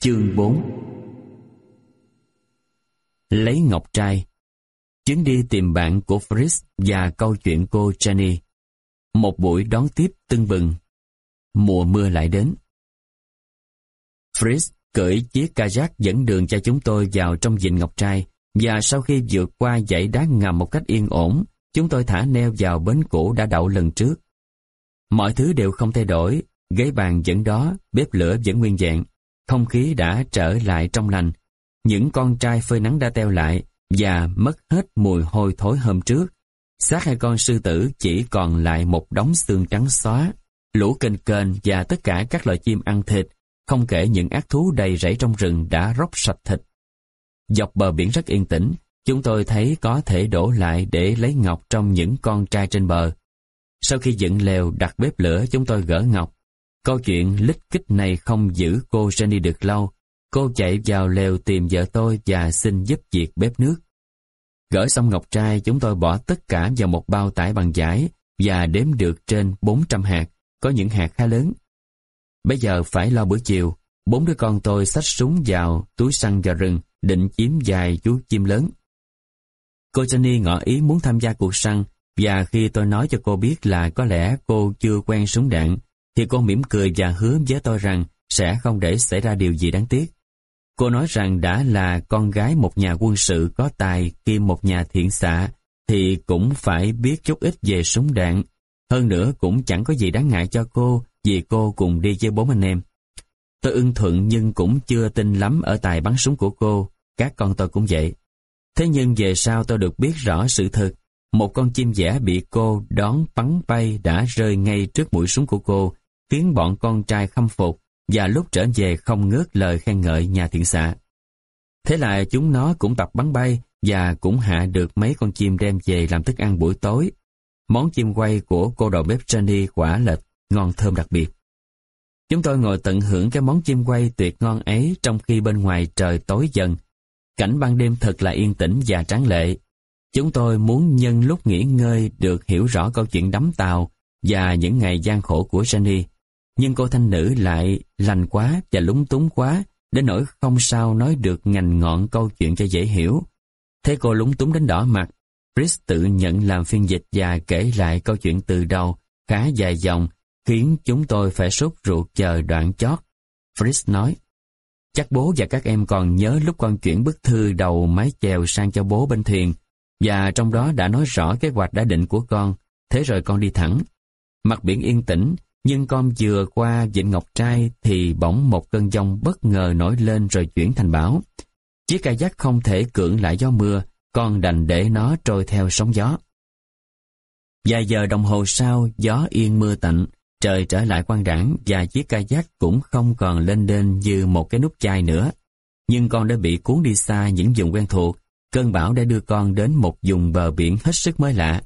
Chương 4 Lấy ngọc trai Chuyến đi tìm bạn của Fritz và câu chuyện cô Jenny Một buổi đón tiếp tưng bừng Mùa mưa lại đến Fritz cởi chiếc kayak dẫn đường cho chúng tôi vào trong vịnh Ngọc Trai và sau khi vượt qua dãy đá ngầm một cách yên ổn, chúng tôi thả neo vào bến cũ đã đậu lần trước. Mọi thứ đều không thay đổi, ghế bàn vẫn đó, bếp lửa vẫn nguyên dạng không khí đã trở lại trong lành. Những con trai phơi nắng đã teo lại và mất hết mùi hôi thối hôm trước. Xác hai con sư tử chỉ còn lại một đống xương trắng xóa, lũ kênh kênh và tất cả các loài chim ăn thịt, không kể những ác thú đầy rẫy trong rừng đã róc sạch thịt. Dọc bờ biển rất yên tĩnh, chúng tôi thấy có thể đổ lại để lấy ngọc trong những con trai trên bờ. Sau khi dựng lều đặt bếp lửa chúng tôi gỡ ngọc. Câu chuyện lích kích này không giữ cô Jenny được lâu. Cô chạy vào lều tìm vợ tôi và xin giúp việc bếp nước. Gỡ xong ngọc trai chúng tôi bỏ tất cả vào một bao tải bằng giải và đếm được trên 400 hạt, có những hạt khá lớn. Bây giờ phải lo bữa chiều, bốn đứa con tôi xách súng vào túi săn vào rừng, định chiếm vài chú chim lớn. Cô Jenny ngỏ ý muốn tham gia cuộc săn và khi tôi nói cho cô biết là có lẽ cô chưa quen súng đạn, thì cô mỉm cười và hứa với tôi rằng sẽ không để xảy ra điều gì đáng tiếc. Cô nói rằng đã là con gái một nhà quân sự có tài kiêm một nhà thiện xạ, thì cũng phải biết chút ít về súng đạn. Hơn nữa cũng chẳng có gì đáng ngại cho cô vì cô cùng đi với bốn anh em. Tôi ưng thuận nhưng cũng chưa tin lắm ở tài bắn súng của cô, các con tôi cũng vậy. Thế nhưng về sau tôi được biết rõ sự thật, một con chim dẻ bị cô đón bắn bay đã rơi ngay trước mũi súng của cô, khiến bọn con trai khâm phục và lúc trở về không ngớt lời khen ngợi nhà thiện xạ. Thế là chúng nó cũng tập bắn bay và cũng hạ được mấy con chim đem về làm thức ăn buổi tối. Món chim quay của cô đầu bếp Jenny quả là ngon thơm đặc biệt. Chúng tôi ngồi tận hưởng cái món chim quay tuyệt ngon ấy trong khi bên ngoài trời tối dần. Cảnh ban đêm thật là yên tĩnh và tráng lệ. Chúng tôi muốn nhân lúc nghỉ ngơi được hiểu rõ câu chuyện đắm tàu và những ngày gian khổ của Jenny. Nhưng cô thanh nữ lại lành quá và lúng túng quá đến nỗi không sao nói được ngành ngọn câu chuyện cho dễ hiểu. Thấy cô lúng túng đến đỏ mặt, Chris tự nhận làm phiên dịch và kể lại câu chuyện từ đầu, khá dài dòng, khiến chúng tôi phải sốt ruột chờ đoạn chót. Fritz nói, chắc bố và các em còn nhớ lúc con chuyển bức thư đầu mái chèo sang cho bố bên thuyền, và trong đó đã nói rõ kế hoạch đã định của con, thế rồi con đi thẳng. Mặt biển yên tĩnh, nhưng con vừa qua Vịnh Ngọc Trai thì bỗng một cơn giông bất ngờ nổi lên rồi chuyển thành bão. Chiếc kayak không thể cưỡng lại gió mưa, con đành để nó trôi theo sóng gió. Vài giờ đồng hồ sau, gió yên mưa tạnh, trời trở lại quang đảng và chiếc kayak cũng không còn lên đên như một cái nút chai nữa. Nhưng con đã bị cuốn đi xa những vùng quen thuộc, cơn bão đã đưa con đến một vùng bờ biển hết sức mới lạ.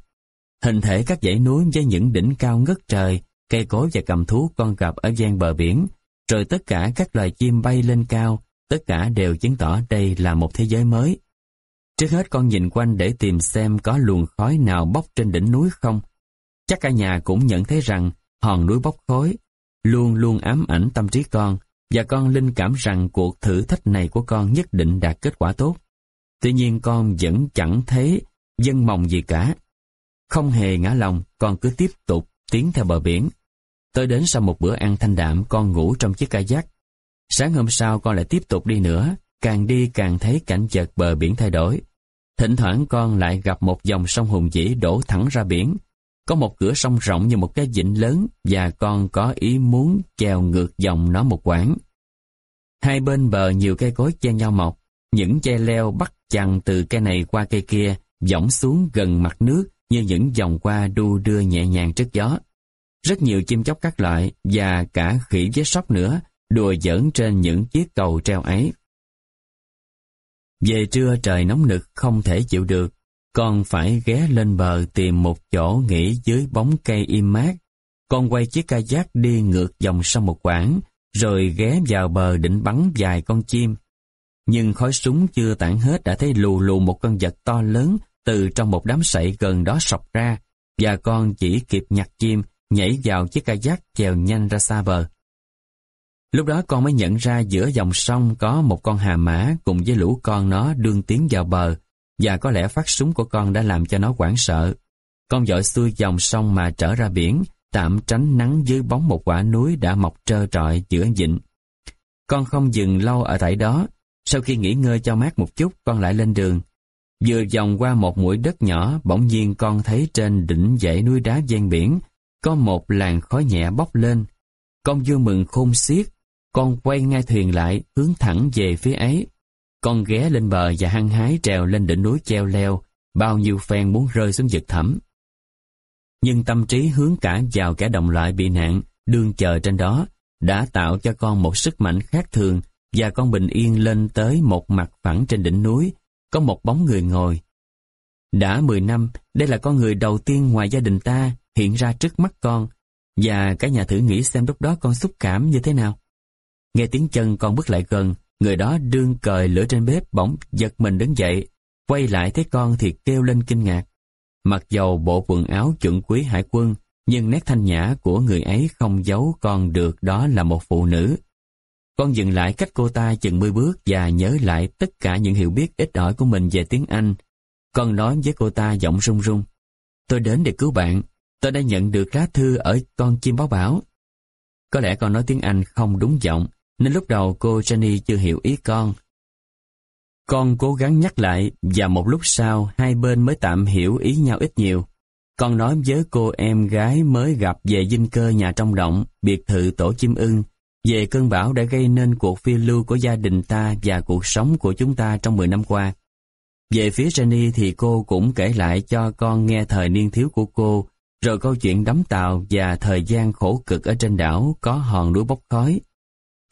Hình thể các dãy núi với những đỉnh cao ngất trời, cây cối và cầm thú con gặp ở gian bờ biển, rồi tất cả các loài chim bay lên cao, tất cả đều chứng tỏ đây là một thế giới mới. Trước hết con nhìn quanh để tìm xem có luồng khói nào bốc trên đỉnh núi không. Chắc cả nhà cũng nhận thấy rằng hòn núi bốc khói luôn luôn ám ảnh tâm trí con và con linh cảm rằng cuộc thử thách này của con nhất định đạt kết quả tốt. Tuy nhiên con vẫn chẳng thấy dân mong gì cả. Không hề ngã lòng, con cứ tiếp tục tiến theo bờ biển. Tới đến sau một bữa ăn thanh đạm con ngủ trong chiếc kayak. Sáng hôm sau con lại tiếp tục đi nữa, càng đi càng thấy cảnh vật bờ biển thay đổi. Thỉnh thoảng con lại gặp một dòng sông hùng vĩ đổ thẳng ra biển. Có một cửa sông rộng như một cái vịnh lớn và con có ý muốn chèo ngược dòng nó một quãng. Hai bên bờ nhiều cây cối chen nhau mọc, những dây leo bắt chằng từ cây này qua cây kia, dõng xuống gần mặt nước như những dòng qua đu đưa nhẹ nhàng trước gió. Rất nhiều chim chóc các loại và cả khỉ với sóc nữa đùa giỡn trên những chiếc cầu treo ấy. Về trưa trời nóng nực không thể chịu được, con phải ghé lên bờ tìm một chỗ nghỉ dưới bóng cây im mát. Con quay chiếc kayak đi ngược dòng sông một quãng, rồi ghé vào bờ định bắn vài con chim. Nhưng khói súng chưa tản hết đã thấy lù lù một con vật to lớn từ trong một đám sậy gần đó sọc ra, và con chỉ kịp nhặt chim, nhảy vào chiếc kayak chèo nhanh ra xa bờ. Lúc đó con mới nhận ra giữa dòng sông có một con hà mã cùng với lũ con nó đương tiến vào bờ và có lẽ phát súng của con đã làm cho nó hoảng sợ. Con dội xuôi dòng sông mà trở ra biển, tạm tránh nắng dưới bóng một quả núi đã mọc trơ trọi giữa dịnh. Con không dừng lâu ở tại đó, sau khi nghỉ ngơi cho mát một chút, con lại lên đường. Vừa vòng qua một mũi đất nhỏ, bỗng nhiên con thấy trên đỉnh dãy núi đá ven biển, có một làn khói nhẹ bốc lên. Con vui mừng khôn xiết, con quay ngay thuyền lại, hướng thẳng về phía ấy. Con ghé lên bờ và hăng hái trèo lên đỉnh núi treo leo, bao nhiêu phen muốn rơi xuống vực thẳm. Nhưng tâm trí hướng cả vào kẻ đồng loại bị nạn, đương chờ trên đó, đã tạo cho con một sức mạnh khác thường và con bình yên lên tới một mặt phẳng trên đỉnh núi, có một bóng người ngồi. Đã 10 năm, đây là con người đầu tiên ngoài gia đình ta hiện ra trước mắt con, và cả nhà thử nghĩ xem lúc đó con xúc cảm như thế nào. Nghe tiếng chân con bước lại gần, người đó đương cời lửa trên bếp bỗng giật mình đứng dậy, quay lại thấy con thì kêu lên kinh ngạc. Mặc dầu bộ quần áo chuẩn quý hải quân, nhưng nét thanh nhã của người ấy không giấu con được đó là một phụ nữ. Con dừng lại cách cô ta chừng mươi bước và nhớ lại tất cả những hiểu biết ít ỏi của mình về tiếng Anh. Con nói với cô ta giọng run run. Tôi đến để cứu bạn. Tôi đã nhận được lá thư ở con chim báo bảo. Có lẽ con nói tiếng Anh không đúng giọng, nên lúc đầu cô Jenny chưa hiểu ý con. Con cố gắng nhắc lại và một lúc sau hai bên mới tạm hiểu ý nhau ít nhiều. Con nói với cô em gái mới gặp về dinh cơ nhà trong động, biệt thự tổ chim ưng, về cơn bão đã gây nên cuộc phiêu lưu của gia đình ta và cuộc sống của chúng ta trong 10 năm qua. Về phía Jenny thì cô cũng kể lại cho con nghe thời niên thiếu của cô, rồi câu chuyện đắm tàu và thời gian khổ cực ở trên đảo có hòn núi bốc khói.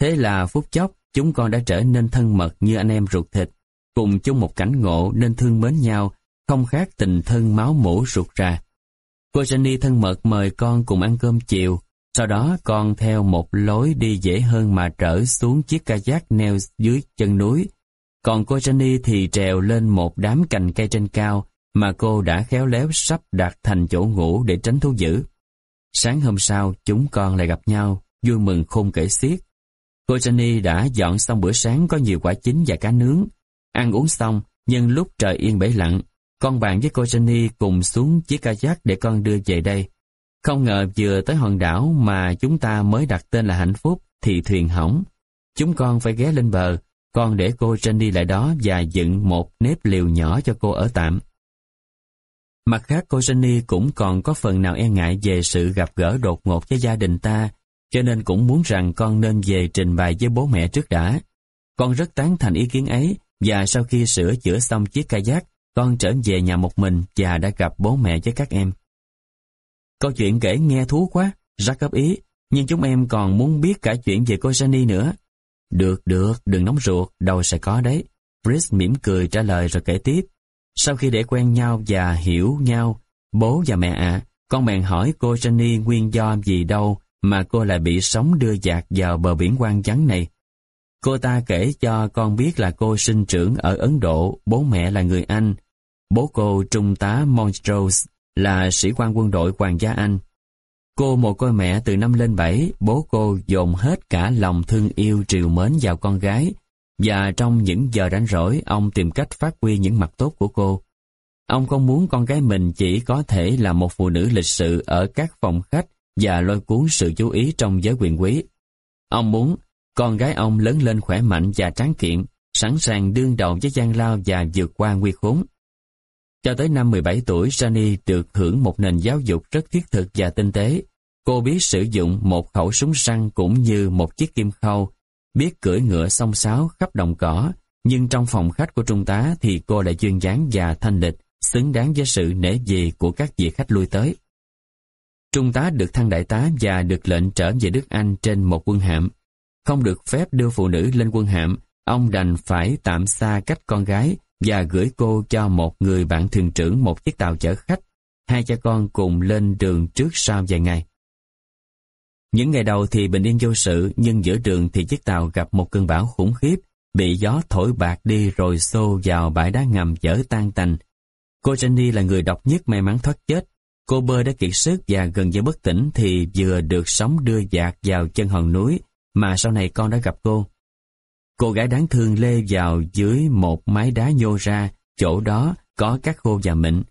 Thế là phút chốc, chúng con đã trở nên thân mật như anh em ruột thịt, cùng chung một cảnh ngộ nên thương mến nhau, không khác tình thân máu mủ ruột ra. Cô Jenny thân mật mời con cùng ăn cơm chiều, sau đó con theo một lối đi dễ hơn mà trở xuống chiếc kayak neo dưới chân núi. Còn cô Jenny thì trèo lên một đám cành cây trên cao mà cô đã khéo léo sắp đặt thành chỗ ngủ để tránh thú dữ. Sáng hôm sau, chúng con lại gặp nhau, vui mừng khôn kể xiết. Cô Jenny đã dọn xong bữa sáng có nhiều quả chín và cá nướng. Ăn uống xong, nhưng lúc trời yên bể lặng, con bạn với cô Jenny cùng xuống chiếc kayak để con đưa về đây. Không ngờ vừa tới hòn đảo mà chúng ta mới đặt tên là hạnh phúc thì thuyền hỏng. Chúng con phải ghé lên bờ, con để cô Jenny lại đó và dựng một nếp liều nhỏ cho cô ở tạm. Mặt khác cô Jenny cũng còn có phần nào e ngại về sự gặp gỡ đột ngột với gia đình ta, cho nên cũng muốn rằng con nên về trình bày với bố mẹ trước đã. Con rất tán thành ý kiến ấy, và sau khi sửa chữa xong chiếc kayak, con trở về nhà một mình và đã gặp bố mẹ với các em. Câu chuyện kể nghe thú quá, rất góp ý, nhưng chúng em còn muốn biết cả chuyện về cô Jenny nữa. Được, được, đừng nóng ruột, đâu sẽ có đấy. Brice mỉm cười trả lời rồi kể tiếp. Sau khi để quen nhau và hiểu nhau, bố và mẹ ạ, con bèn hỏi cô Jenny nguyên do gì đâu mà cô lại bị sóng đưa dạt vào bờ biển quang vắng này. Cô ta kể cho con biết là cô sinh trưởng ở Ấn Độ, bố mẹ là người Anh. Bố cô trung tá Montrose là sĩ quan quân đội Hoàng gia Anh. Cô một côi mẹ từ năm lên bảy, bố cô dồn hết cả lòng thương yêu triều mến vào con gái, và trong những giờ rảnh rỗi, ông tìm cách phát huy những mặt tốt của cô. Ông không muốn con gái mình chỉ có thể là một phụ nữ lịch sự ở các phòng khách và lôi cuốn sự chú ý trong giới quyền quý. Ông muốn con gái ông lớn lên khỏe mạnh và tráng kiện, sẵn sàng đương đầu với gian lao và vượt qua nguy khốn. Cho tới năm 17 tuổi, Sani được hưởng một nền giáo dục rất thiết thực và tinh tế. Cô biết sử dụng một khẩu súng săn cũng như một chiếc kim khâu, biết cưỡi ngựa song sáo khắp đồng cỏ, nhưng trong phòng khách của trung tá thì cô lại duyên dáng và thanh lịch, xứng đáng với sự nể gì của các vị khách lui tới. Trung tá được thăng đại tá và được lệnh trở về Đức Anh trên một quân hạm. Không được phép đưa phụ nữ lên quân hạm, ông đành phải tạm xa cách con gái và gửi cô cho một người bạn thuyền trưởng một chiếc tàu chở khách. Hai cha con cùng lên đường trước sau vài ngày. Những ngày đầu thì bình yên vô sự, nhưng giữa đường thì chiếc tàu gặp một cơn bão khủng khiếp, bị gió thổi bạc đi rồi xô vào bãi đá ngầm chở tan tành. Cô Jenny là người độc nhất may mắn thoát chết. Cô bơi đã kiệt sức và gần như bất tỉnh thì vừa được sóng đưa dạt vào chân hòn núi mà sau này con đã gặp cô. Cô gái đáng thương lê vào dưới một mái đá nhô ra, chỗ đó có các khô và mịn.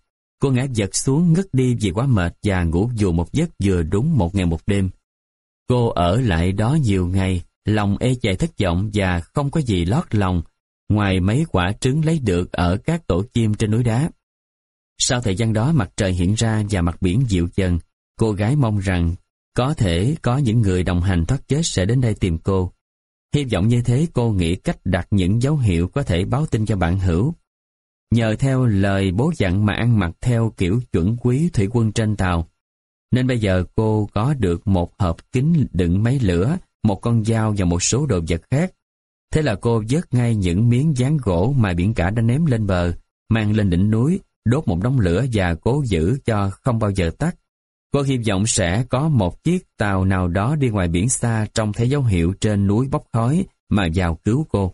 Cô ngã giật xuống ngất đi vì quá mệt và ngủ dù một giấc vừa đúng một ngày một đêm. Cô ở lại đó nhiều ngày, lòng ê chề thất vọng và không có gì lót lòng, ngoài mấy quả trứng lấy được ở các tổ chim trên núi đá. Sau thời gian đó mặt trời hiện ra và mặt biển dịu dần, cô gái mong rằng có thể có những người đồng hành thoát chết sẽ đến đây tìm cô. Hy vọng như thế cô nghĩ cách đặt những dấu hiệu có thể báo tin cho bạn hữu. Nhờ theo lời bố dặn mà ăn mặc theo kiểu chuẩn quý thủy quân trên tàu. Nên bây giờ cô có được một hộp kính đựng máy lửa, một con dao và một số đồ vật khác. Thế là cô vớt ngay những miếng dán gỗ mà biển cả đã ném lên bờ, mang lên đỉnh núi, đốt một đống lửa và cố giữ cho không bao giờ tắt. Cô hy vọng sẽ có một chiếc tàu nào đó đi ngoài biển xa trong thấy dấu hiệu trên núi bốc khói mà vào cứu cô.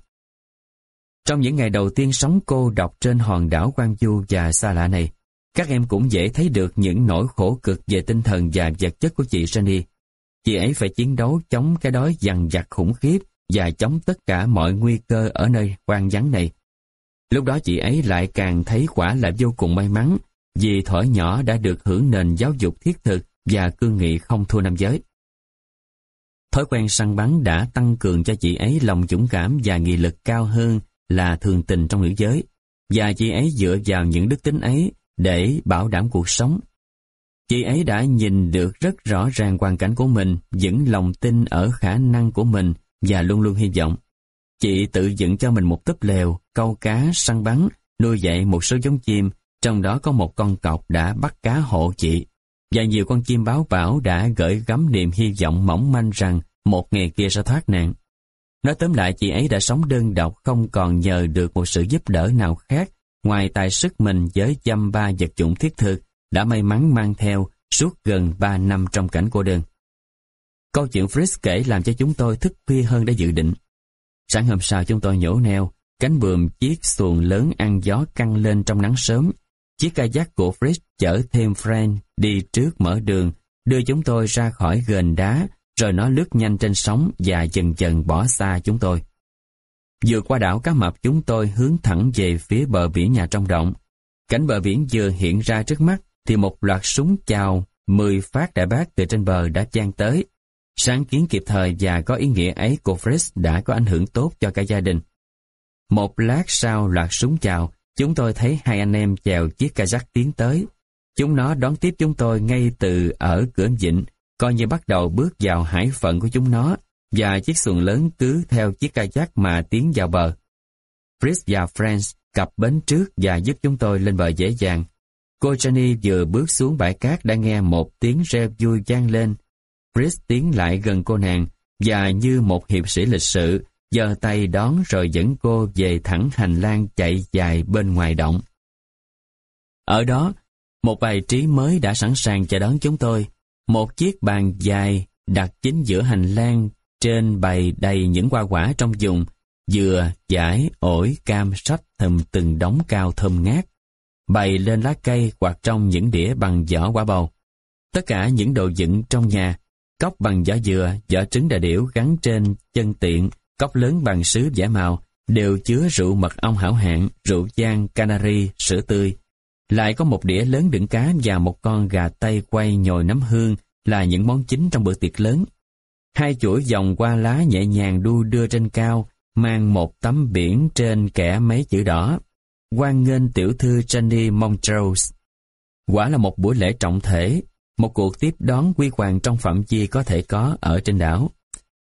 Trong những ngày đầu tiên sống cô đọc trên hòn đảo Quang Du và xa lạ này, các em cũng dễ thấy được những nỗi khổ cực về tinh thần và vật chất của chị Sunny. Chị ấy phải chiến đấu chống cái đói dằn vặt khủng khiếp và chống tất cả mọi nguy cơ ở nơi quan vắng này. Lúc đó chị ấy lại càng thấy quả là vô cùng may mắn vì thổi nhỏ đã được hưởng nền giáo dục thiết thực và cương nghị không thua nam giới. Thói quen săn bắn đã tăng cường cho chị ấy lòng dũng cảm và nghị lực cao hơn là thường tình trong nữ giới, và chị ấy dựa vào những đức tính ấy để bảo đảm cuộc sống. Chị ấy đã nhìn được rất rõ ràng hoàn cảnh của mình, vững lòng tin ở khả năng của mình và luôn luôn hy vọng. Chị tự dựng cho mình một túp lều, câu cá, săn bắn, nuôi dạy một số giống chim, trong đó có một con cọp đã bắt cá hộ chị. Và nhiều con chim báo bảo đã gửi gắm niềm hy vọng mỏng manh rằng một ngày kia sẽ thoát nạn. Nói tóm lại chị ấy đã sống đơn độc không còn nhờ được một sự giúp đỡ nào khác ngoài tài sức mình với dăm ba vật dụng thiết thực đã may mắn mang theo suốt gần ba năm trong cảnh cô đơn. Câu chuyện Fritz kể làm cho chúng tôi thức khuya hơn đã dự định. Sáng hôm sau chúng tôi nhổ neo, cánh buồm chiếc xuồng lớn ăn gió căng lên trong nắng sớm. Chiếc kayak của Fritz chở thêm Frank đi trước mở đường, đưa chúng tôi ra khỏi gần đá, rồi nó lướt nhanh trên sóng và dần dần bỏ xa chúng tôi. Vừa qua đảo cá mập chúng tôi hướng thẳng về phía bờ biển nhà trong động. Cảnh bờ biển vừa hiện ra trước mắt thì một loạt súng chào 10 phát đại bác từ trên bờ đã chan tới. Sáng kiến kịp thời và có ý nghĩa ấy của Fritz đã có ảnh hưởng tốt cho cả gia đình. Một lát sau loạt súng chào, chúng tôi thấy hai anh em chèo chiếc kayak tiến tới. Chúng nó đón tiếp chúng tôi ngay từ ở cửa vịnh, coi như bắt đầu bước vào hải phận của chúng nó, và chiếc xuồng lớn cứ theo chiếc kayak mà tiến vào bờ. Fritz và Franz cặp bến trước và giúp chúng tôi lên bờ dễ dàng. Cô Jenny vừa bước xuống bãi cát đã nghe một tiếng reo vui vang lên. Fritz tiến lại gần cô nàng và như một hiệp sĩ lịch sự, giơ tay đón rồi dẫn cô về thẳng hành lang chạy dài bên ngoài động. Ở đó, một bài trí mới đã sẵn sàng chờ đón chúng tôi. Một chiếc bàn dài đặt chính giữa hành lang trên bày đầy những hoa quả trong dùng, dừa, giải, ổi, cam, sách thầm từng đống cao thơm ngát. Bày lên lá cây hoặc trong những đĩa bằng vỏ quả bầu. Tất cả những đồ dựng trong nhà, cốc bằng vỏ dừa, vỏ trứng đà điểu gắn trên chân tiện, cốc lớn bằng sứ giả màu, đều chứa rượu mật ong hảo hạng, rượu giang, canary, sữa tươi. Lại có một đĩa lớn đựng cá và một con gà tây quay nhồi nấm hương là những món chính trong bữa tiệc lớn. Hai chuỗi dòng qua lá nhẹ nhàng đu đưa trên cao, mang một tấm biển trên kẻ mấy chữ đỏ. quan nghênh tiểu thư Jenny Montrose. Quả là một buổi lễ trọng thể, một cuộc tiếp đón quy hoàng trong phạm vi có thể có ở trên đảo.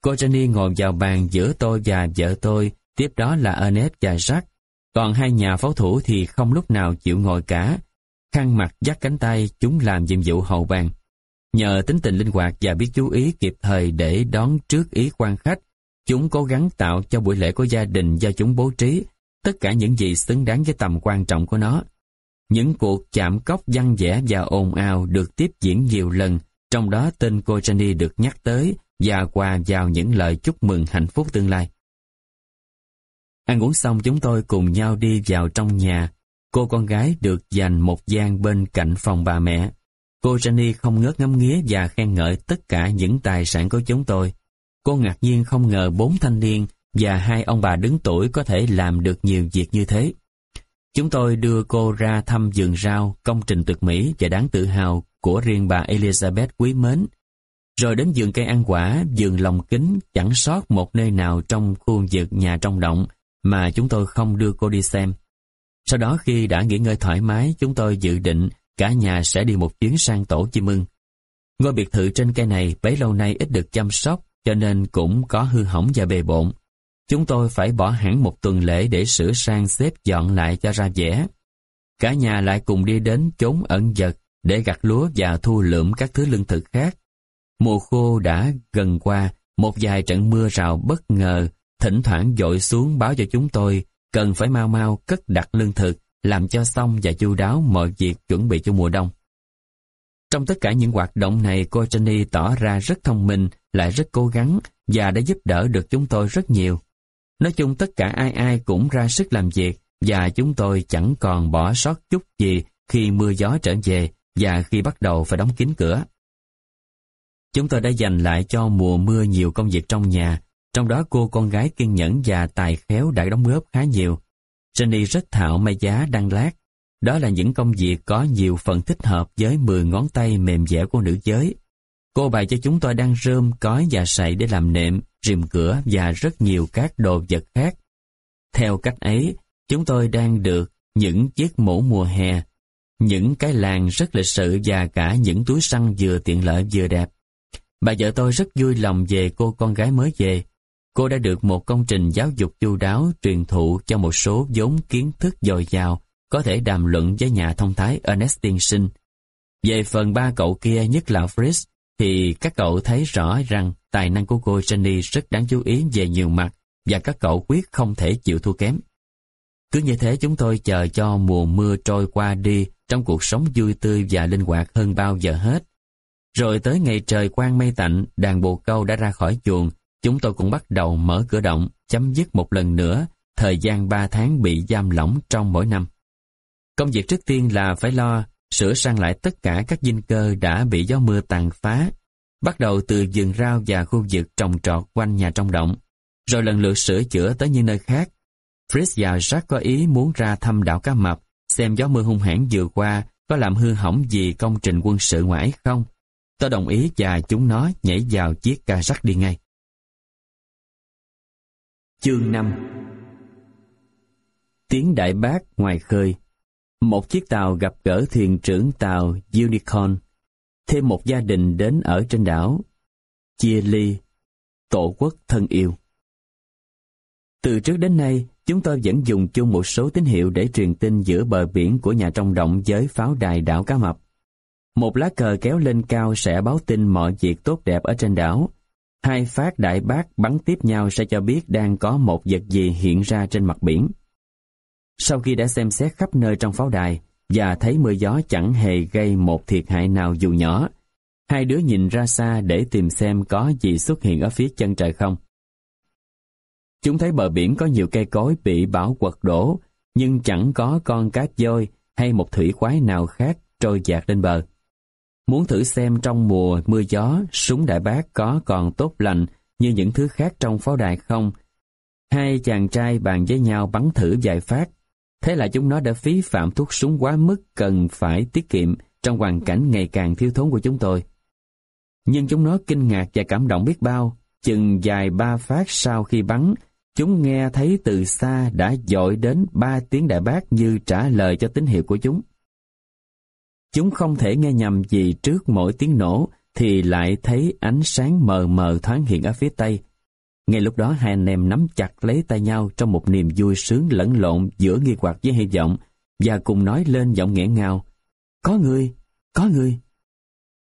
Cô Jenny ngồi vào bàn giữa tôi và vợ tôi, tiếp đó là Ernest và Jack. Còn hai nhà pháo thủ thì không lúc nào chịu ngồi cả. Khăn mặt dắt cánh tay, chúng làm nhiệm vụ hậu bàn. Nhờ tính tình linh hoạt và biết chú ý kịp thời để đón trước ý quan khách, chúng cố gắng tạo cho buổi lễ của gia đình do chúng bố trí tất cả những gì xứng đáng với tầm quan trọng của nó. Những cuộc chạm cốc văn vẻ và ồn ào được tiếp diễn nhiều lần, trong đó tên cô Jenny được nhắc tới và quà vào những lời chúc mừng hạnh phúc tương lai. Ăn uống xong chúng tôi cùng nhau đi vào trong nhà. Cô con gái được dành một gian bên cạnh phòng bà mẹ. Cô Jenny không ngớt ngắm nghía và khen ngợi tất cả những tài sản của chúng tôi. Cô ngạc nhiên không ngờ bốn thanh niên và hai ông bà đứng tuổi có thể làm được nhiều việc như thế. Chúng tôi đưa cô ra thăm vườn rau, công trình tuyệt mỹ và đáng tự hào của riêng bà Elizabeth quý mến. Rồi đến vườn cây ăn quả, vườn lòng kính, chẳng sót một nơi nào trong khu vực nhà trong động mà chúng tôi không đưa cô đi xem. Sau đó khi đã nghỉ ngơi thoải mái, chúng tôi dự định cả nhà sẽ đi một chuyến sang tổ chim ưng. Ngôi biệt thự trên cây này bấy lâu nay ít được chăm sóc, cho nên cũng có hư hỏng và bề bộn. Chúng tôi phải bỏ hẳn một tuần lễ để sửa sang xếp dọn lại cho ra vẻ. Cả nhà lại cùng đi đến chốn ẩn giật để gặt lúa và thu lượm các thứ lương thực khác. Mùa khô đã gần qua, một vài trận mưa rào bất ngờ, thỉnh thoảng dội xuống báo cho chúng tôi cần phải mau mau cất đặt lương thực, làm cho xong và chu đáo mọi việc chuẩn bị cho mùa đông. Trong tất cả những hoạt động này, cô Jenny tỏ ra rất thông minh, lại rất cố gắng và đã giúp đỡ được chúng tôi rất nhiều. Nói chung tất cả ai ai cũng ra sức làm việc và chúng tôi chẳng còn bỏ sót chút gì khi mưa gió trở về và khi bắt đầu phải đóng kín cửa. Chúng tôi đã dành lại cho mùa mưa nhiều công việc trong nhà, trong đó cô con gái kiên nhẫn và tài khéo đã đóng góp khá nhiều. Jenny rất thạo may giá đăng lát. Đó là những công việc có nhiều phần thích hợp với 10 ngón tay mềm dẻo của nữ giới. Cô bày cho chúng tôi đang rơm, cói và sậy để làm nệm, rìm cửa và rất nhiều các đồ vật khác. Theo cách ấy, chúng tôi đang được những chiếc mũ mùa hè, những cái làng rất lịch sự và cả những túi xăng vừa tiện lợi vừa đẹp. Bà vợ tôi rất vui lòng về cô con gái mới về. Cô đã được một công trình giáo dục chu đáo truyền thụ cho một số vốn kiến thức dồi dào, có thể đàm luận với nhà thông thái Ernest tiên sinh. Về phần ba cậu kia, nhất là Fritz, thì các cậu thấy rõ rằng tài năng của cô Jenny rất đáng chú ý về nhiều mặt và các cậu quyết không thể chịu thua kém. Cứ như thế chúng tôi chờ cho mùa mưa trôi qua đi trong cuộc sống vui tươi và linh hoạt hơn bao giờ hết. Rồi tới ngày trời quang mây tạnh, đàn bồ câu đã ra khỏi chuồng, chúng tôi cũng bắt đầu mở cửa động, chấm dứt một lần nữa thời gian 3 tháng bị giam lỏng trong mỗi năm. Công việc trước tiên là phải lo sửa sang lại tất cả các dinh cơ đã bị gió mưa tàn phá, bắt đầu từ vườn rau và khu vực trồng trọt quanh nhà trong động, rồi lần lượt sửa chữa tới những nơi khác. Fritz và Jack có ý muốn ra thăm đảo Cá Mập, xem gió mưa hung hãn vừa qua có làm hư hỏng gì công trình quân sự ngoại không. Tôi đồng ý và chúng nó nhảy vào chiếc ca sắt đi ngay. Chương 5 Tiếng đại bác ngoài khơi một chiếc tàu gặp gỡ thuyền trưởng tàu Unicorn, thêm một gia đình đến ở trên đảo, chia ly, tổ quốc thân yêu. Từ trước đến nay, chúng tôi vẫn dùng chung một số tín hiệu để truyền tin giữa bờ biển của nhà trong động với pháo đài đảo Cá Mập. Một lá cờ kéo lên cao sẽ báo tin mọi việc tốt đẹp ở trên đảo. Hai phát đại bác bắn tiếp nhau sẽ cho biết đang có một vật gì hiện ra trên mặt biển. Sau khi đã xem xét khắp nơi trong pháo đài và thấy mưa gió chẳng hề gây một thiệt hại nào dù nhỏ, hai đứa nhìn ra xa để tìm xem có gì xuất hiện ở phía chân trời không. Chúng thấy bờ biển có nhiều cây cối bị bão quật đổ, nhưng chẳng có con cá voi hay một thủy quái nào khác trôi dạt lên bờ. Muốn thử xem trong mùa mưa gió, súng đại bác có còn tốt lành như những thứ khác trong pháo đài không? Hai chàng trai bàn với nhau bắn thử vài phát, Thế là chúng nó đã phí phạm thuốc súng quá mức cần phải tiết kiệm trong hoàn cảnh ngày càng thiếu thốn của chúng tôi. Nhưng chúng nó kinh ngạc và cảm động biết bao, chừng dài ba phát sau khi bắn, chúng nghe thấy từ xa đã dội đến ba tiếng đại bác như trả lời cho tín hiệu của chúng. Chúng không thể nghe nhầm gì trước mỗi tiếng nổ thì lại thấy ánh sáng mờ mờ thoáng hiện ở phía tây, ngay lúc đó hai anh em nắm chặt lấy tay nhau trong một niềm vui sướng lẫn lộn giữa nghi hoặc với hy vọng và cùng nói lên giọng nghẹn ngào. Có người, có người.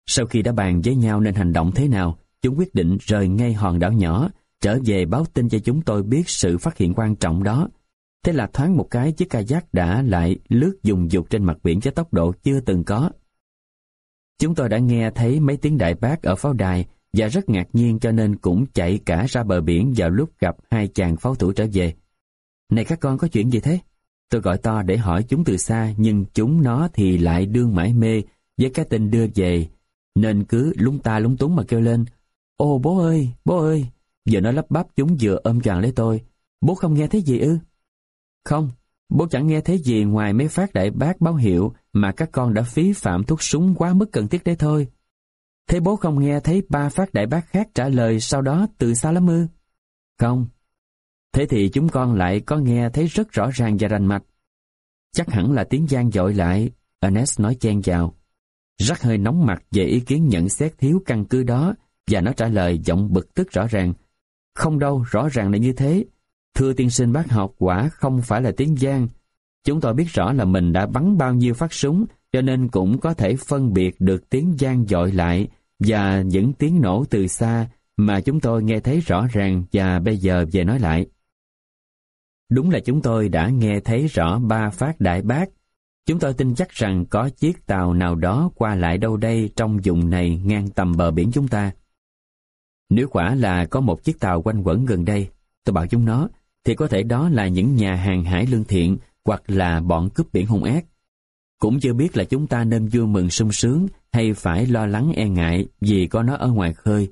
Sau khi đã bàn với nhau nên hành động thế nào, chúng quyết định rời ngay hòn đảo nhỏ, trở về báo tin cho chúng tôi biết sự phát hiện quan trọng đó. Thế là thoáng một cái chiếc kayak đã lại lướt dùng dục trên mặt biển với tốc độ chưa từng có. Chúng tôi đã nghe thấy mấy tiếng đại bác ở pháo đài và rất ngạc nhiên cho nên cũng chạy cả ra bờ biển vào lúc gặp hai chàng pháo thủ trở về. Này các con có chuyện gì thế? Tôi gọi to để hỏi chúng từ xa nhưng chúng nó thì lại đương mãi mê với cái tin đưa về nên cứ lúng ta lúng túng mà kêu lên Ô bố ơi, bố ơi, Giờ nó lắp bắp chúng vừa ôm choàng lấy tôi. Bố không nghe thấy gì ư? Không, bố chẳng nghe thấy gì ngoài mấy phát đại bác báo hiệu mà các con đã phí phạm thuốc súng quá mức cần thiết đấy thôi. Thế bố không nghe thấy ba phát đại bác khác trả lời sau đó từ xa lắm ư? Không. Thế thì chúng con lại có nghe thấy rất rõ ràng và rành mạch. Chắc hẳn là tiếng gian dội lại, Ernest nói chen vào. Rắc hơi nóng mặt về ý kiến nhận xét thiếu căn cứ đó và nó trả lời giọng bực tức rõ ràng. Không đâu, rõ ràng là như thế. Thưa tiên sinh bác học quả không phải là tiếng gian. Chúng tôi biết rõ là mình đã bắn bao nhiêu phát súng cho nên cũng có thể phân biệt được tiếng gian dội lại và những tiếng nổ từ xa mà chúng tôi nghe thấy rõ ràng và bây giờ về nói lại. Đúng là chúng tôi đã nghe thấy rõ ba phát đại bác. Chúng tôi tin chắc rằng có chiếc tàu nào đó qua lại đâu đây trong vùng này ngang tầm bờ biển chúng ta. Nếu quả là có một chiếc tàu quanh quẩn gần đây, tôi bảo chúng nó, thì có thể đó là những nhà hàng hải lương thiện hoặc là bọn cướp biển hung ác. Cũng chưa biết là chúng ta nên vui mừng sung sướng hay phải lo lắng e ngại vì có nó ở ngoài khơi.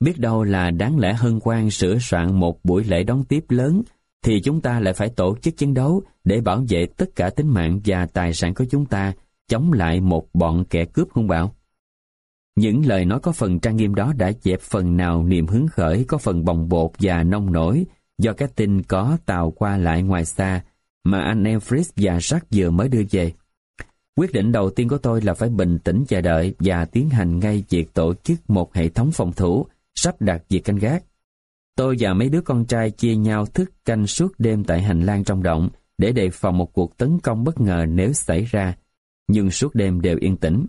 Biết đâu là đáng lẽ hân quan sửa soạn một buổi lễ đón tiếp lớn, thì chúng ta lại phải tổ chức chiến đấu để bảo vệ tất cả tính mạng và tài sản của chúng ta, chống lại một bọn kẻ cướp hung bạo. Những lời nói có phần trang nghiêm đó đã dẹp phần nào niềm hứng khởi, có phần bồng bột và nông nổi do cái tin có tàu qua lại ngoài xa mà anh em Fritz và Jack vừa mới đưa về. Quyết định đầu tiên của tôi là phải bình tĩnh chờ đợi và tiến hành ngay việc tổ chức một hệ thống phòng thủ, sắp đặt việc canh gác. Tôi và mấy đứa con trai chia nhau thức canh suốt đêm tại hành lang trong động để đề phòng một cuộc tấn công bất ngờ nếu xảy ra, nhưng suốt đêm đều yên tĩnh.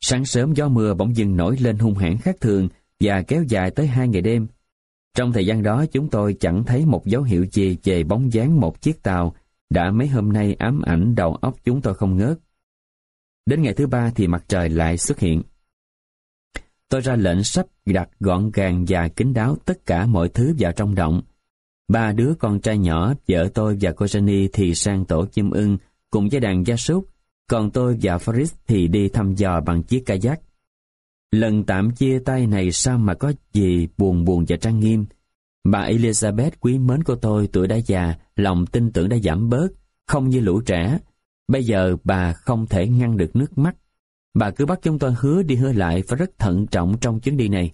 Sáng sớm gió mưa bỗng dưng nổi lên hung hãn khác thường và kéo dài tới hai ngày đêm. Trong thời gian đó chúng tôi chẳng thấy một dấu hiệu gì về bóng dáng một chiếc tàu đã mấy hôm nay ám ảnh đầu óc chúng tôi không ngớt. Đến ngày thứ ba thì mặt trời lại xuất hiện. Tôi ra lệnh sắp đặt gọn gàng và kín đáo tất cả mọi thứ vào trong động. Ba đứa con trai nhỏ, vợ tôi và cô Jenny thì sang tổ chim ưng cùng với đàn gia súc, còn tôi và Faris thì đi thăm dò bằng chiếc kayak. Lần tạm chia tay này sao mà có gì buồn buồn và trang nghiêm. Bà Elizabeth quý mến của tôi tuổi đã già, lòng tin tưởng đã giảm bớt, không như lũ trẻ. Bây giờ bà không thể ngăn được nước mắt Bà cứ bắt chúng tôi hứa đi hứa lại và rất thận trọng trong chuyến đi này.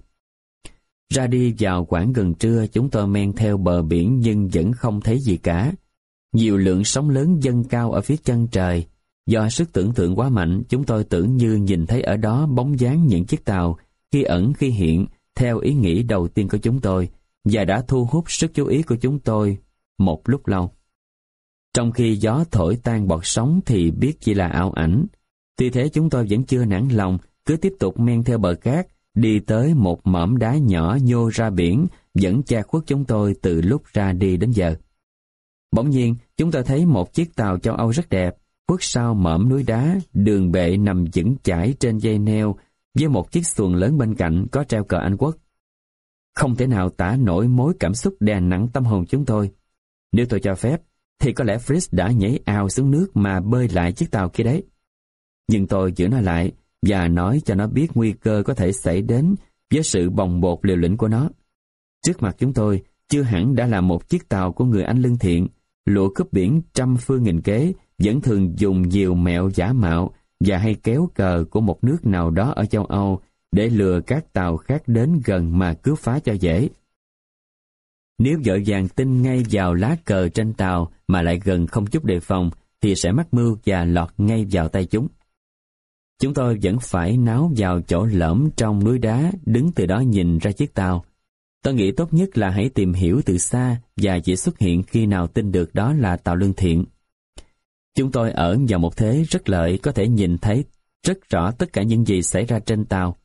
Ra đi vào khoảng gần trưa chúng tôi men theo bờ biển nhưng vẫn không thấy gì cả. Nhiều lượng sóng lớn dâng cao ở phía chân trời. Do sức tưởng tượng quá mạnh, chúng tôi tưởng như nhìn thấy ở đó bóng dáng những chiếc tàu, khi ẩn khi hiện, theo ý nghĩ đầu tiên của chúng tôi, và đã thu hút sức chú ý của chúng tôi một lúc lâu. Trong khi gió thổi tan bọt sóng thì biết chỉ là ảo ảnh, tuy thế chúng tôi vẫn chưa nản lòng, cứ tiếp tục men theo bờ cát, đi tới một mỏm đá nhỏ nhô ra biển, vẫn che khuất chúng tôi từ lúc ra đi đến giờ. Bỗng nhiên, chúng tôi thấy một chiếc tàu châu Âu rất đẹp, khuất sau mỏm núi đá, đường bệ nằm vững chãi trên dây neo, với một chiếc xuồng lớn bên cạnh có treo cờ Anh Quốc. Không thể nào tả nổi mối cảm xúc đè nặng tâm hồn chúng tôi. Nếu tôi cho phép, thì có lẽ Fritz đã nhảy ao xuống nước mà bơi lại chiếc tàu kia đấy. Nhưng tôi giữ nó lại và nói cho nó biết nguy cơ có thể xảy đến với sự bồng bột liều lĩnh của nó. Trước mặt chúng tôi, chưa hẳn đã là một chiếc tàu của người Anh lương thiện, lụa cướp biển trăm phương nghìn kế, vẫn thường dùng nhiều mẹo giả mạo và hay kéo cờ của một nước nào đó ở châu Âu để lừa các tàu khác đến gần mà cướp phá cho dễ. Nếu dội vàng tin ngay vào lá cờ trên tàu mà lại gần không chút đề phòng, thì sẽ mắc mưu và lọt ngay vào tay chúng. Chúng tôi vẫn phải náo vào chỗ lõm trong núi đá, đứng từ đó nhìn ra chiếc tàu. Tôi nghĩ tốt nhất là hãy tìm hiểu từ xa và chỉ xuất hiện khi nào tin được đó là tàu lương thiện. Chúng tôi ở vào một thế rất lợi có thể nhìn thấy rất rõ tất cả những gì xảy ra trên tàu.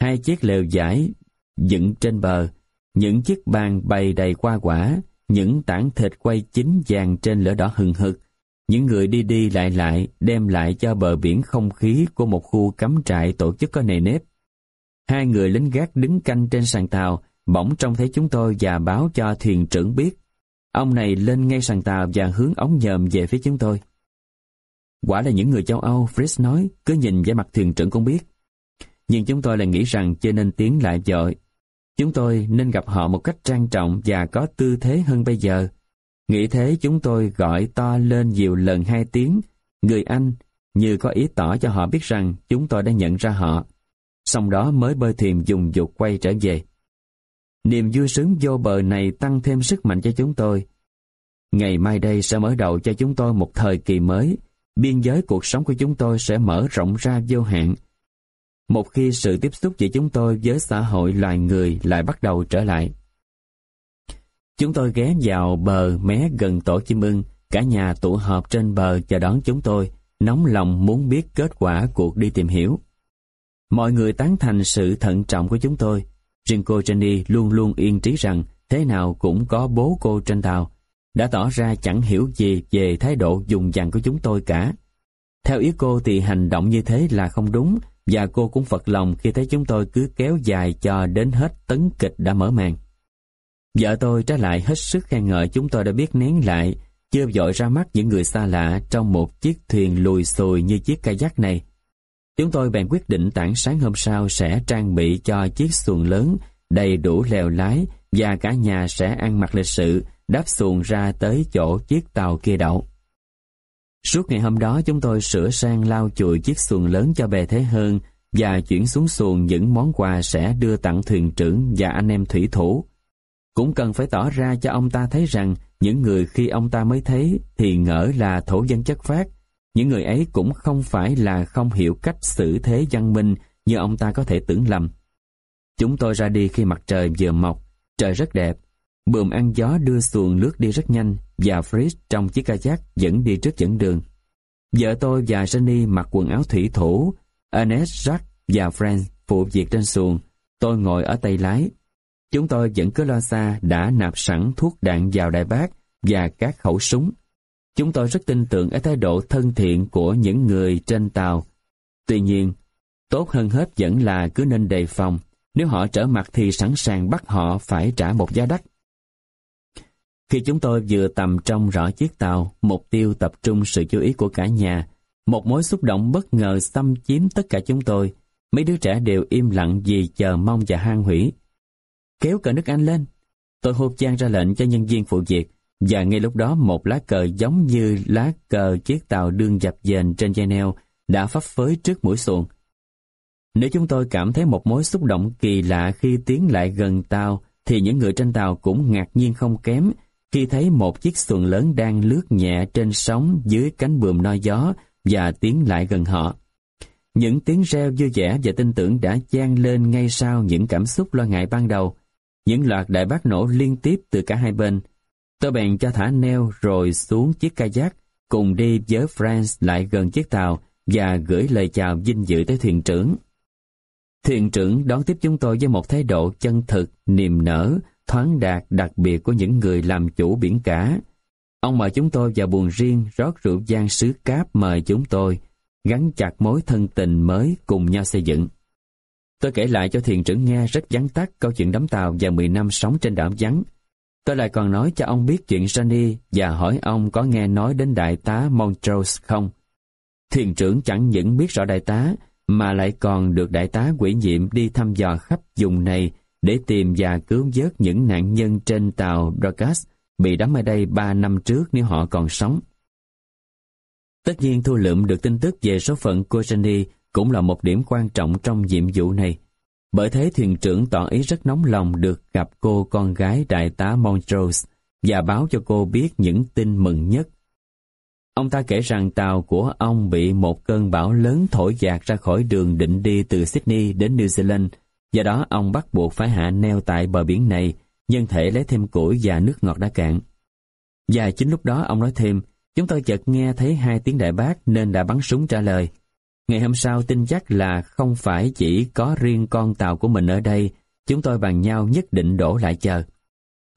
Hai chiếc lều giải dựng trên bờ, những chiếc bàn bày đầy hoa quả, những tảng thịt quay chín vàng trên lửa đỏ hừng hực, những người đi đi lại lại đem lại cho bờ biển không khí của một khu cắm trại tổ chức có nề nếp. Hai người lính gác đứng canh trên sàn tàu, bỗng trông thấy chúng tôi và báo cho thuyền trưởng biết. Ông này lên ngay sàn tàu và hướng ống nhòm về phía chúng tôi. Quả là những người châu Âu, Fritz nói, cứ nhìn vẻ mặt thuyền trưởng cũng biết. Nhưng chúng tôi lại nghĩ rằng chưa nên tiến lại dội. Chúng tôi nên gặp họ một cách trang trọng và có tư thế hơn bây giờ. Nghĩ thế chúng tôi gọi to lên nhiều lần hai tiếng, người Anh, như có ý tỏ cho họ biết rằng chúng tôi đã nhận ra họ. Xong đó mới bơi thuyền dùng dục quay trở về. Niềm vui sướng vô bờ này tăng thêm sức mạnh cho chúng tôi. Ngày mai đây sẽ mở đầu cho chúng tôi một thời kỳ mới, biên giới cuộc sống của chúng tôi sẽ mở rộng ra vô hạn. Một khi sự tiếp xúc giữa chúng tôi với xã hội loài người lại bắt đầu trở lại. Chúng tôi ghé vào bờ mé gần tổ chim ưng, cả nhà tụ họp trên bờ chờ đón chúng tôi, nóng lòng muốn biết kết quả cuộc đi tìm hiểu. Mọi người tán thành sự thận trọng của chúng tôi. Riêng cô Jenny luôn luôn yên trí rằng thế nào cũng có bố cô trên tàu, đã tỏ ra chẳng hiểu gì về thái độ dùng dằn của chúng tôi cả. Theo ý cô thì hành động như thế là không đúng và cô cũng phật lòng khi thấy chúng tôi cứ kéo dài cho đến hết tấn kịch đã mở màn. Vợ tôi trái lại hết sức khen ngợi chúng tôi đã biết nén lại, chưa dội ra mắt những người xa lạ trong một chiếc thuyền lùi xùi như chiếc kayak này. Chúng tôi bèn quyết định tảng sáng hôm sau sẽ trang bị cho chiếc xuồng lớn đầy đủ lèo lái và cả nhà sẽ ăn mặc lịch sự đáp xuồng ra tới chỗ chiếc tàu kia đậu. Suốt ngày hôm đó chúng tôi sửa sang lau chùi chiếc xuồng lớn cho bề thế hơn và chuyển xuống xuồng những món quà sẽ đưa tặng thuyền trưởng và anh em thủy thủ. Cũng cần phải tỏ ra cho ông ta thấy rằng những người khi ông ta mới thấy thì ngỡ là thổ dân chất phát. Những người ấy cũng không phải là không hiểu cách xử thế văn minh như ông ta có thể tưởng lầm. Chúng tôi ra đi khi mặt trời vừa mọc, trời rất đẹp. Bườm ăn gió đưa xuồng lướt đi rất nhanh và Fritz trong chiếc kayak dẫn đi trước dẫn đường. Vợ tôi và Jenny mặc quần áo thủy thủ, Ernest, Jack và Frank phụ việc trên xuồng. Tôi ngồi ở tay lái. Chúng tôi vẫn cứ lo xa đã nạp sẵn thuốc đạn vào đại bác và các khẩu súng. Chúng tôi rất tin tưởng ở thái độ thân thiện của những người trên tàu. Tuy nhiên, tốt hơn hết vẫn là cứ nên đề phòng. Nếu họ trở mặt thì sẵn sàng bắt họ phải trả một giá đắt. Khi chúng tôi vừa tầm trong rõ chiếc tàu, mục tiêu tập trung sự chú ý của cả nhà, một mối xúc động bất ngờ xâm chiếm tất cả chúng tôi. Mấy đứa trẻ đều im lặng vì chờ mong và hang hủy. Kéo cờ nước Anh lên. Tôi hô chan ra lệnh cho nhân viên phụ việc, và ngay lúc đó một lá cờ giống như lá cờ chiếc tàu đương dập dềnh trên dây neo đã phấp phới trước mũi xuồng. Nếu chúng tôi cảm thấy một mối xúc động kỳ lạ khi tiến lại gần tàu, thì những người trên tàu cũng ngạc nhiên không kém khi thấy một chiếc xuồng lớn đang lướt nhẹ trên sóng dưới cánh buồm no gió và tiến lại gần họ. Những tiếng reo vui vẻ và tin tưởng đã chan lên ngay sau những cảm xúc lo ngại ban đầu. Những loạt đại bác nổ liên tiếp từ cả hai bên. Tôi bèn cho thả neo rồi xuống chiếc kayak, cùng đi với France lại gần chiếc tàu và gửi lời chào vinh dự tới thuyền trưởng. Thuyền trưởng đón tiếp chúng tôi với một thái độ chân thực, niềm nở, thoáng đạt đặc biệt của những người làm chủ biển cả. Ông mời chúng tôi vào buồng riêng rót rượu gian sứ cáp mời chúng tôi, gắn chặt mối thân tình mới cùng nhau xây dựng. Tôi kể lại cho thiền trưởng nghe rất vắn tắt câu chuyện đám tàu và 10 năm sống trên đảo vắng. Tôi lại còn nói cho ông biết chuyện Johnny và hỏi ông có nghe nói đến đại tá Montrose không. Thiền trưởng chẳng những biết rõ đại tá, mà lại còn được đại tá quỷ nhiệm đi thăm dò khắp vùng này để tìm và cứu vớt những nạn nhân trên tàu Dorcas bị đắm ở đây 3 năm trước nếu họ còn sống. Tất nhiên thu lượm được tin tức về số phận của Jenny cũng là một điểm quan trọng trong nhiệm vụ này. Bởi thế thuyền trưởng tỏ ý rất nóng lòng được gặp cô con gái đại tá Montrose và báo cho cô biết những tin mừng nhất. Ông ta kể rằng tàu của ông bị một cơn bão lớn thổi dạt ra khỏi đường định đi từ Sydney đến New Zealand Do đó ông bắt buộc phải hạ neo tại bờ biển này, nhân thể lấy thêm củi và nước ngọt đã cạn. Và chính lúc đó ông nói thêm, chúng tôi chợt nghe thấy hai tiếng đại bác nên đã bắn súng trả lời. Ngày hôm sau tin chắc là không phải chỉ có riêng con tàu của mình ở đây, chúng tôi bàn nhau nhất định đổ lại chờ.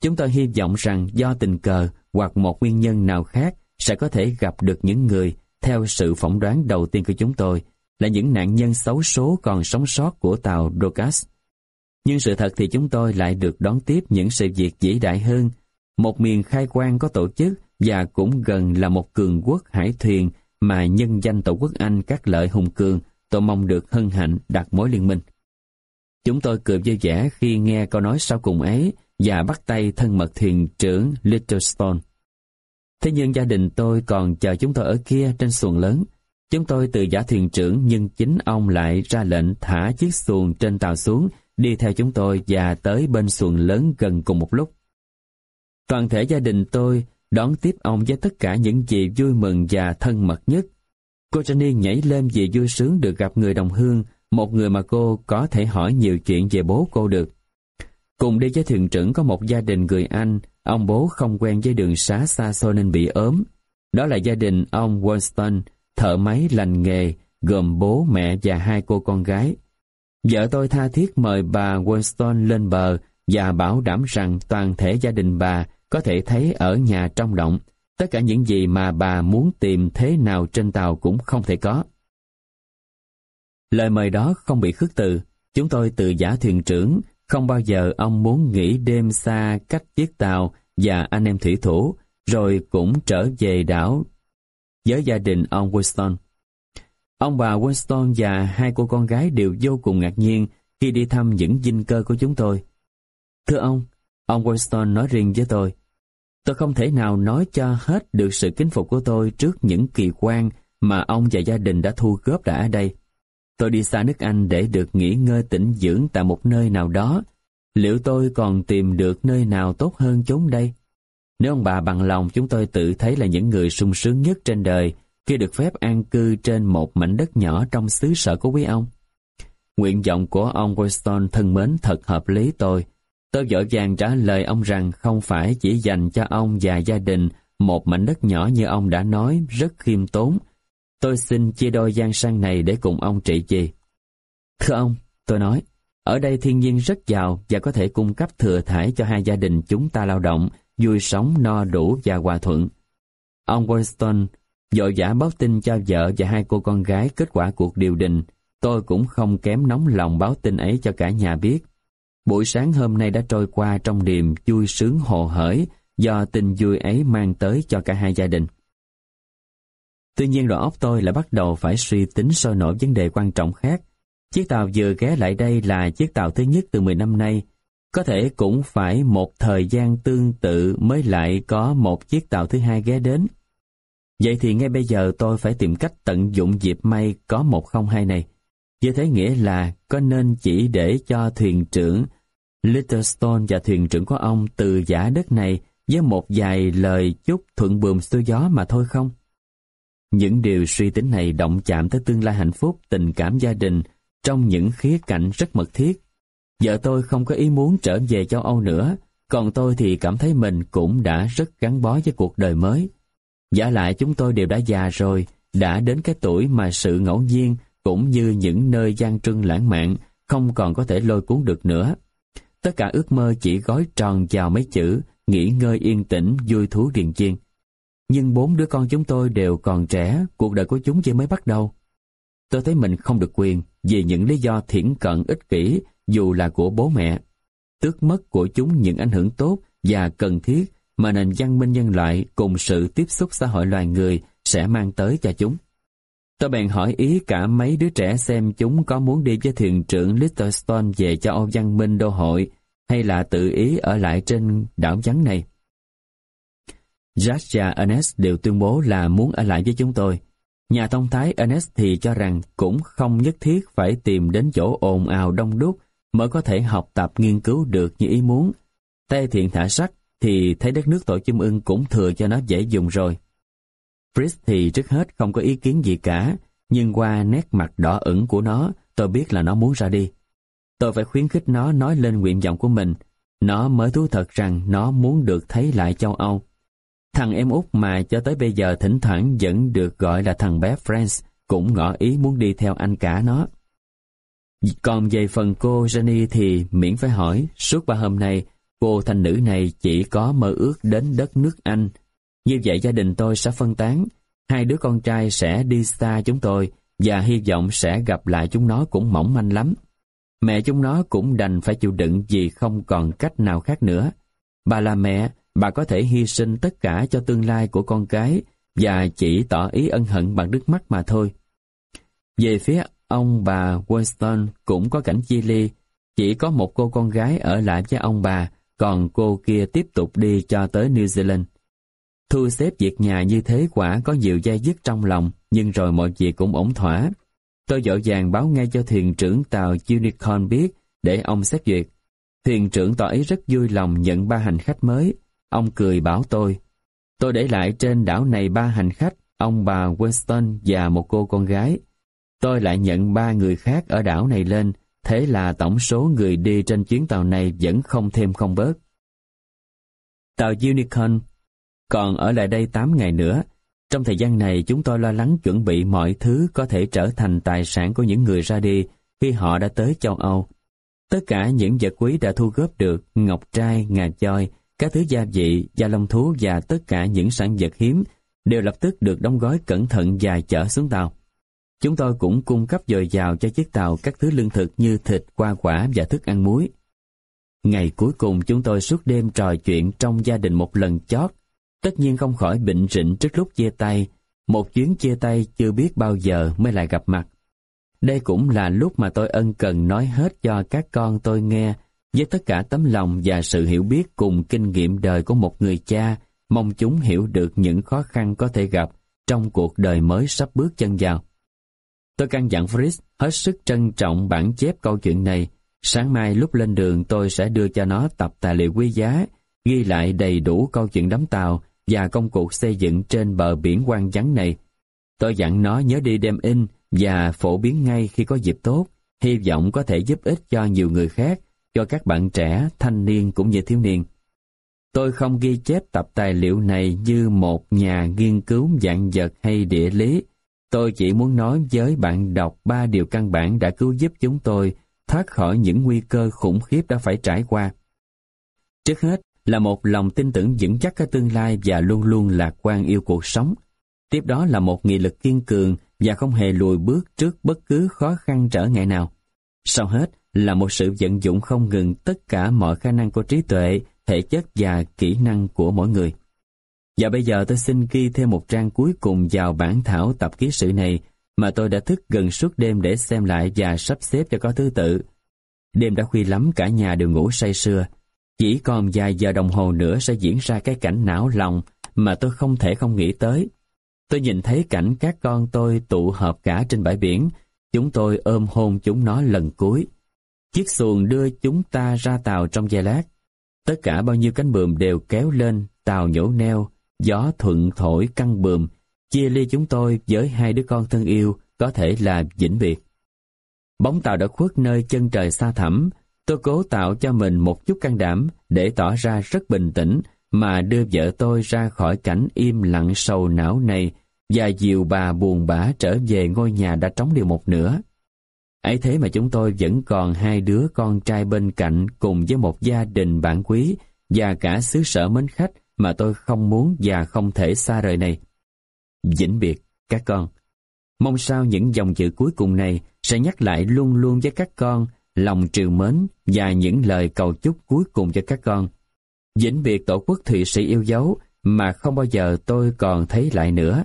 Chúng tôi hy vọng rằng do tình cờ hoặc một nguyên nhân nào khác sẽ có thể gặp được những người, theo sự phỏng đoán đầu tiên của chúng tôi, là những nạn nhân xấu số còn sống sót của tàu Dorcas. Nhưng sự thật thì chúng tôi lại được đón tiếp những sự việc vĩ đại hơn. Một miền khai quang có tổ chức và cũng gần là một cường quốc hải thuyền mà nhân danh Tổ quốc Anh các lợi hùng cường, tôi mong được hân hạnh đặt mối liên minh. Chúng tôi cười vui vẻ khi nghe câu nói sau cùng ấy và bắt tay thân mật thuyền trưởng Littlestone. Thế nhưng gia đình tôi còn chờ chúng tôi ở kia trên xuồng lớn. Chúng tôi từ giả thuyền trưởng nhưng chính ông lại ra lệnh thả chiếc xuồng trên tàu xuống, đi theo chúng tôi và tới bên xuồng lớn gần cùng một lúc. Toàn thể gia đình tôi đón tiếp ông với tất cả những gì vui mừng và thân mật nhất. Cô Jenny nhảy lên vì vui sướng được gặp người đồng hương, một người mà cô có thể hỏi nhiều chuyện về bố cô được. Cùng đi với thuyền trưởng có một gia đình người Anh, ông bố không quen với đường xá xa xôi nên bị ốm. Đó là gia đình ông Winston, thợ máy lành nghề, gồm bố, mẹ và hai cô con gái. Vợ tôi tha thiết mời bà Winston lên bờ và bảo đảm rằng toàn thể gia đình bà có thể thấy ở nhà trong động. Tất cả những gì mà bà muốn tìm thế nào trên tàu cũng không thể có. Lời mời đó không bị khước từ. Chúng tôi từ giả thuyền trưởng, không bao giờ ông muốn nghỉ đêm xa cách chiếc tàu và anh em thủy thủ, rồi cũng trở về đảo với gia đình ông Winston. Ông bà Winston và hai cô con gái đều vô cùng ngạc nhiên khi đi thăm những dinh cơ của chúng tôi. Thưa ông, ông Winston nói riêng với tôi, tôi không thể nào nói cho hết được sự kính phục của tôi trước những kỳ quan mà ông và gia đình đã thu góp đã ở đây. Tôi đi xa nước Anh để được nghỉ ngơi tĩnh dưỡng tại một nơi nào đó. Liệu tôi còn tìm được nơi nào tốt hơn chốn đây? Nếu ông bà bằng lòng chúng tôi tự thấy là những người sung sướng nhất trên đời khi được phép an cư trên một mảnh đất nhỏ trong xứ sở của quý ông. Nguyện vọng của ông Weston thân mến thật hợp lý tôi. Tôi dõi vàng trả lời ông rằng không phải chỉ dành cho ông và gia đình một mảnh đất nhỏ như ông đã nói rất khiêm tốn. Tôi xin chia đôi gian sang này để cùng ông trị trì. Thưa ông, tôi nói, ở đây thiên nhiên rất giàu và có thể cung cấp thừa thải cho hai gia đình chúng ta lao động, vui sống no đủ và hòa thuận. Ông Winston dội vã báo tin cho vợ và hai cô con gái kết quả cuộc điều đình. Tôi cũng không kém nóng lòng báo tin ấy cho cả nhà biết. Buổi sáng hôm nay đã trôi qua trong niềm vui sướng hồ hởi do tin vui ấy mang tới cho cả hai gia đình. Tuy nhiên đầu óc tôi lại bắt đầu phải suy tính sôi nổi vấn đề quan trọng khác. Chiếc tàu vừa ghé lại đây là chiếc tàu thứ nhất từ 10 năm nay. Có thể cũng phải một thời gian tương tự mới lại có một chiếc tàu thứ hai ghé đến. Vậy thì ngay bây giờ tôi phải tìm cách tận dụng dịp may có một không hai này. Như thế nghĩa là có nên chỉ để cho thuyền trưởng Littlestone và thuyền trưởng của ông từ giả đất này với một vài lời chúc thuận buồm xuôi gió mà thôi không? Những điều suy tính này động chạm tới tương lai hạnh phúc, tình cảm gia đình trong những khía cạnh rất mật thiết. Vợ tôi không có ý muốn trở về châu Âu nữa, còn tôi thì cảm thấy mình cũng đã rất gắn bó với cuộc đời mới. Giả lại chúng tôi đều đã già rồi, đã đến cái tuổi mà sự ngẫu nhiên cũng như những nơi gian trưng lãng mạn không còn có thể lôi cuốn được nữa. Tất cả ước mơ chỉ gói tròn vào mấy chữ nghỉ ngơi yên tĩnh, vui thú điền chiên. Nhưng bốn đứa con chúng tôi đều còn trẻ, cuộc đời của chúng chỉ mới bắt đầu. Tôi thấy mình không được quyền vì những lý do thiển cận ích kỷ dù là của bố mẹ. Tước mất của chúng những ảnh hưởng tốt và cần thiết mà nền văn minh nhân loại cùng sự tiếp xúc xã hội loài người sẽ mang tới cho chúng. Tôi bèn hỏi ý cả mấy đứa trẻ xem chúng có muốn đi với thuyền trưởng Littlestone về cho Âu Văn Minh đô hội hay là tự ý ở lại trên đảo vắng này. Jack và Ernest đều tuyên bố là muốn ở lại với chúng tôi. Nhà thông thái Ernest thì cho rằng cũng không nhất thiết phải tìm đến chỗ ồn ào đông đúc mới có thể học tập nghiên cứu được như ý muốn. Tê thiện thả sắc thì thấy đất nước tổ chim ưng cũng thừa cho nó dễ dùng rồi. Fritz thì trước hết không có ý kiến gì cả, nhưng qua nét mặt đỏ ửng của nó, tôi biết là nó muốn ra đi. Tôi phải khuyến khích nó nói lên nguyện vọng của mình. Nó mới thú thật rằng nó muốn được thấy lại châu Âu. Thằng em út mà cho tới bây giờ thỉnh thoảng vẫn được gọi là thằng bé France cũng ngỏ ý muốn đi theo anh cả nó. Còn về phần cô Jenny thì miễn phải hỏi, suốt ba hôm nay, cô thanh nữ này chỉ có mơ ước đến đất nước Anh. Như vậy gia đình tôi sẽ phân tán, hai đứa con trai sẽ đi xa chúng tôi và hy vọng sẽ gặp lại chúng nó cũng mỏng manh lắm. Mẹ chúng nó cũng đành phải chịu đựng vì không còn cách nào khác nữa. Bà là mẹ, bà có thể hy sinh tất cả cho tương lai của con cái và chỉ tỏ ý ân hận bằng nước mắt mà thôi. Về phía ông bà Winston cũng có cảnh chia ly, Chỉ có một cô con gái ở lại với ông bà, còn cô kia tiếp tục đi cho tới New Zealand. Thu xếp việc nhà như thế quả có nhiều dây dứt trong lòng, nhưng rồi mọi việc cũng ổn thỏa. Tôi dội vàng báo ngay cho thuyền trưởng tàu Unicorn biết để ông xét duyệt. Thuyền trưởng tỏ ý rất vui lòng nhận ba hành khách mới. Ông cười bảo tôi. Tôi để lại trên đảo này ba hành khách, ông bà Winston và một cô con gái. Tôi lại nhận ba người khác ở đảo này lên, thế là tổng số người đi trên chuyến tàu này vẫn không thêm không bớt. Tàu Unicorn còn ở lại đây 8 ngày nữa. Trong thời gian này chúng tôi lo lắng chuẩn bị mọi thứ có thể trở thành tài sản của những người ra đi khi họ đã tới châu Âu. Tất cả những vật quý đã thu góp được, ngọc trai, ngà choi, các thứ gia vị, da lông thú và tất cả những sản vật hiếm đều lập tức được đóng gói cẩn thận và chở xuống tàu. Chúng tôi cũng cung cấp dồi dào cho chiếc tàu các thứ lương thực như thịt, hoa quả và thức ăn muối. Ngày cuối cùng chúng tôi suốt đêm trò chuyện trong gia đình một lần chót Tất nhiên không khỏi bệnh rịnh trước lúc chia tay, một chuyến chia tay chưa biết bao giờ mới lại gặp mặt. Đây cũng là lúc mà tôi ân cần nói hết cho các con tôi nghe với tất cả tấm lòng và sự hiểu biết cùng kinh nghiệm đời của một người cha, mong chúng hiểu được những khó khăn có thể gặp trong cuộc đời mới sắp bước chân vào. Tôi căn dặn Fritz hết sức trân trọng bản chép câu chuyện này. Sáng mai lúc lên đường tôi sẽ đưa cho nó tập tài liệu quý giá, ghi lại đầy đủ câu chuyện đắm tàu và công cuộc xây dựng trên bờ biển quang vắng này. Tôi dặn nó nhớ đi đem in và phổ biến ngay khi có dịp tốt, hy vọng có thể giúp ích cho nhiều người khác, cho các bạn trẻ, thanh niên cũng như thiếu niên. Tôi không ghi chép tập tài liệu này như một nhà nghiên cứu dạng vật hay địa lý. Tôi chỉ muốn nói với bạn đọc ba điều căn bản đã cứu giúp chúng tôi thoát khỏi những nguy cơ khủng khiếp đã phải trải qua. Trước hết, là một lòng tin tưởng vững chắc ở tương lai và luôn luôn lạc quan yêu cuộc sống. Tiếp đó là một nghị lực kiên cường và không hề lùi bước trước bất cứ khó khăn trở ngại nào. Sau hết là một sự vận dụng không ngừng tất cả mọi khả năng của trí tuệ, thể chất và kỹ năng của mỗi người. Và bây giờ tôi xin ghi thêm một trang cuối cùng vào bản thảo tập ký sự này mà tôi đã thức gần suốt đêm để xem lại và sắp xếp cho có thứ tự. Đêm đã khuya lắm cả nhà đều ngủ say sưa, chỉ còn vài giờ đồng hồ nữa sẽ diễn ra cái cảnh não lòng mà tôi không thể không nghĩ tới. Tôi nhìn thấy cảnh các con tôi tụ hợp cả trên bãi biển, chúng tôi ôm hôn chúng nó lần cuối. Chiếc xuồng đưa chúng ta ra tàu trong giây lát. Tất cả bao nhiêu cánh bườm đều kéo lên, tàu nhổ neo, gió thuận thổi căng bườm, chia ly chúng tôi với hai đứa con thân yêu, có thể là vĩnh biệt. Bóng tàu đã khuất nơi chân trời xa thẳm, Tôi cố tạo cho mình một chút can đảm để tỏ ra rất bình tĩnh mà đưa vợ tôi ra khỏi cảnh im lặng sầu não này và dìu bà buồn bã trở về ngôi nhà đã trống điều một nửa. ấy thế mà chúng tôi vẫn còn hai đứa con trai bên cạnh cùng với một gia đình bạn quý và cả xứ sở mến khách mà tôi không muốn và không thể xa rời này. Vĩnh biệt, các con. Mong sao những dòng chữ cuối cùng này sẽ nhắc lại luôn luôn với các con lòng triều mến và những lời cầu chúc cuối cùng cho các con. Vĩnh biệt tổ quốc Thụy Sĩ yêu dấu mà không bao giờ tôi còn thấy lại nữa.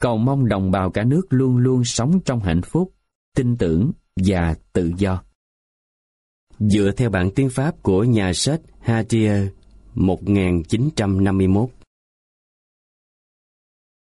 Cầu mong đồng bào cả nước luôn luôn sống trong hạnh phúc, tin tưởng và tự do. Dựa theo bản tiếng Pháp của nhà sách Hatier 1951